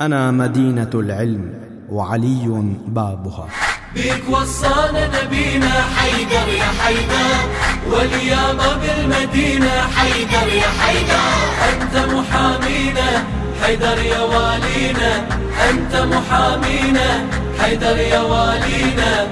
أنا مدينة العلم وعلي بابها. بيك وصانا نبينا حيدر يا حيدر واليابا بالمدينة حيدر يا حيدر. أنت محامينا حيدر يا والينا أنت محامينا حيدر يا والينا.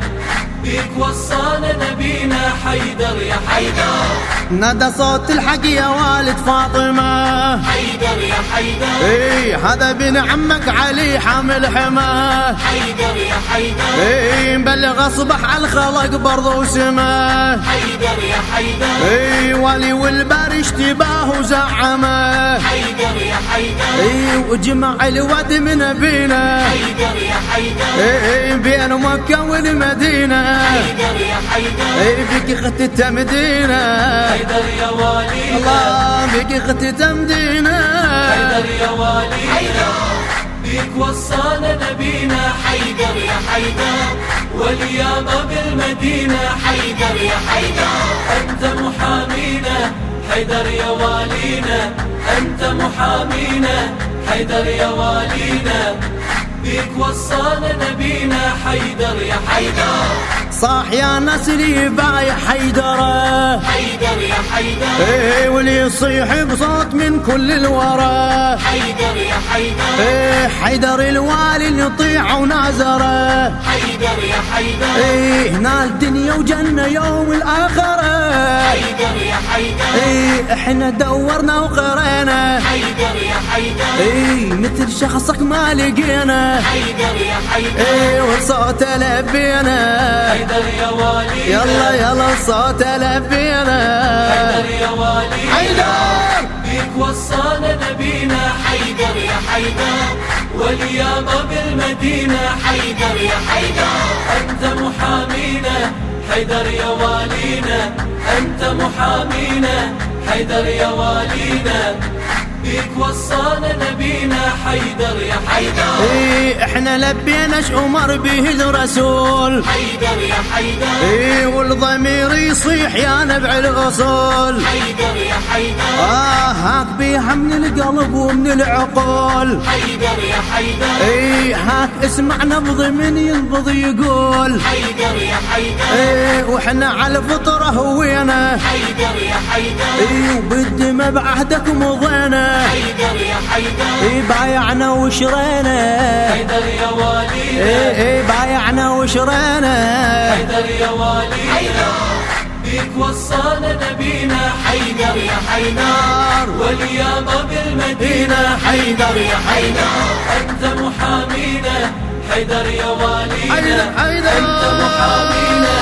بيك وصانا نبينا حيدر يا حيدر. ندى صوت الحق يا والد فاطمة. حيدر يا حيدر. اي هذا بن عمك علي حامل حماه حيدر يا حيدر. اي بلغ أصبح على الخلق برض وسماه حيدر يا حيدر. اي ولي والبار اشتباه وزعمه حيدر يا حيدر. اي وجمع الود من بينا. حيدر يا حيدر. اي بين مكة والمدينة. حيدر يا حيدر. اي بك مدينة. حيدر يا والينا الله بك اخت مدينة. حيدر يا والينا بيك وصانا نبينا. حيدر يا حيدر. واليابا بالمدينة. حيدر يا حيدر. أنت محامينا. حيدر يا والينا. أنت محامينا. حيدر يا والينا. بيك وصانا نبينا حيدر يا حيدر. صاح يا ناس اللي بايع حيدره. حيدر يا حيدر. إيه واللي يصيح بصوت من كل الورى. حيدر يا حيدر. إيه حيدر الوالي اللي طيع ونازره. حيدر يا حيدر. إيه هنا الدنيا وجنة يوم الآخرة. حيدر يا حيدر. إيه إحنا دورنا وقرينا. حيدر يا حيدر. إيه مثل شخصك ما لقينا. حيدر يا حيدر. إيه وصوت لبينا. حيدر يا والي. يلا يلا صوت لبينا حيدر يا والي. حيدر بيك وصانا نبينا. حيدر يا حيدر. واليابا بالمدينة. حيدر يا حيدر. أنت محامينا. حيدر يا والينا. أنت محامينا. حيدر يا والينا. بيك وصانا نبينا حيدر يا حيدر. إيه إحنا لبينا اش أمر به الرسول حيدر يا حيدر. إيه والضمير يصيح يا نبع الأصول. حيدر يا حيدر. آه هاك بيها من القلب ومن العقول. حيدر يا حيدر. إيه هاك اسمع نبض من ينبض يقول. حيدر يا حيدر. إيه وإحنا على الفطرة هوينا. حيدر يا حيدر. إيه وبالدم بعهدك مضينا. حيدر يا حيدر بايعنا وشرينا. حيدر يا والينا إيه إيه بايعنا وشرينا. حيدر يا والينا بيك وصانا نبينا حيدر يا حيدر واليابا بالمدينة حيدر يا حيدر. أنت محامينا حيدر يا والينا. حيدر- حيدر. أنت محامينا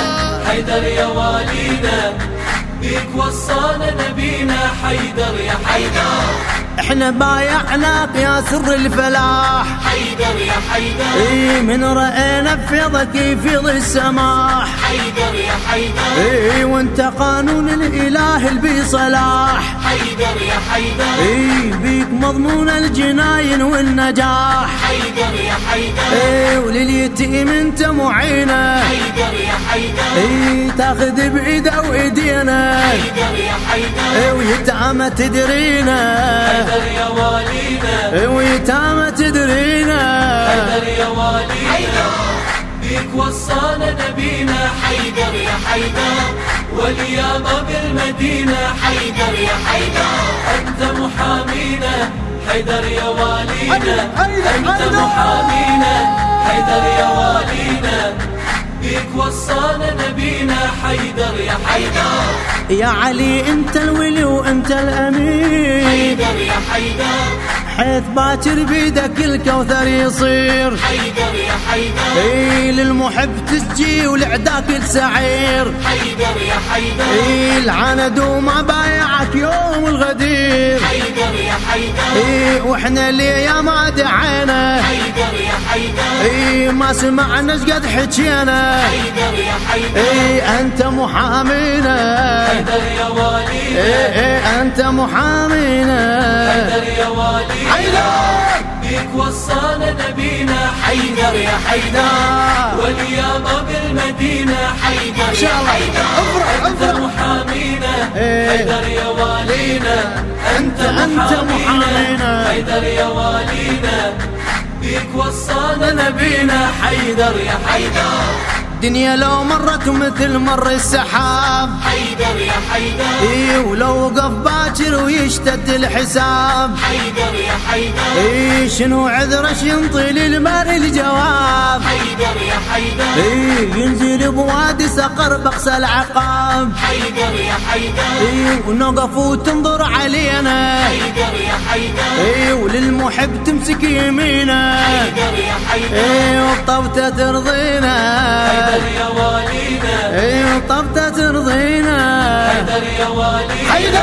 حيدر يا والينا. بيك وصانا نبينا حيدر يا حيدر. إحنا بايعناك يا سر الفلاح. حيدر يا حيدر. إيه من رأينا بفيضك يفيض السماح. حيدر يا حيدر. إيه وانت قانون الإله البي صلاح حيدر يا حيدر. إيه بيك مضمون الجناين والنجاح. حيدر يا حيدر. إيه ولليتيم انت معينة. حيدر يا حيدر. إيه تاخذ بإيده وايدينا حيدر يا حيدر. ويتامى تدرينا. حيدر يا والينا ويتامى تدرينا. حيدر يا والينا بيك وصانا نبينا. حيدر يا حيدر. واليابا بالمدينة. حيدر يا حيدر. أنت محامينا. حيدر يا والينا أنت. محامينا. حيدر يا والينا بيك وصانا نبينا حيدر يا حيدر. يا علي انت الولي وانت الامين. حيدر يا حيدر. حيث باكر بيدك الكوثر يصير. حيدر يا حيدر إي للمحب تسجي ولعداك السعير. حيدر يا حيدر إي العند وما بايعك يوم الغدير. حيدر يا حيدر إي وإحنا اللي يا ما دعينا. حيدر يا حيدر إي ما سمعنا إيش قد حكينا. حيدر يا حيدر إي أنت محامينا. حيدر يا اي اي أنت محامينا. حيدر يا والينا بيك وصانا نبينا. حيدر يا حيدر. واليابا بالمدينة حيدر شاء يا. حيدر أنت. محامينا. إيه. حيدر يا والينا. أنت أنت محامينا. محامينا. حيدر يا والينا. بيك وصانا نبينا. حيدر يا حيدر. دنيا لو مرت مثل مر السحاب. حيدر يا حيدر. إي ولو وقف باكر ويشتد الحساب. حيدر يا حيدر. إي شنو عذرش ينطي للمار الجواب. حيدر يا حيدر. إي ينزل بوادي سقر بقص العقاب. حيدر يا حيدر. اي ونقف وتنظر علينا. حيدر يا حيدر إي وللمحب تمسك يمينه حيدر يا حيدر إي وبطبته ترضينا. حيدر يا والينا إي وبطبته ترضينا. حيدر! يا والينا حيدر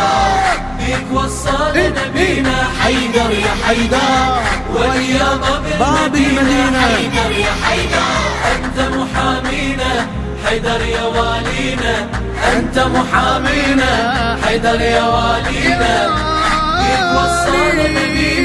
بيك وصانا نبينا. حيدر يا حيدر. واليوم باب بالمدينة حيدر يا والينا أنت محامينا حيدر يا والينا. بيك وصانا يا حيدر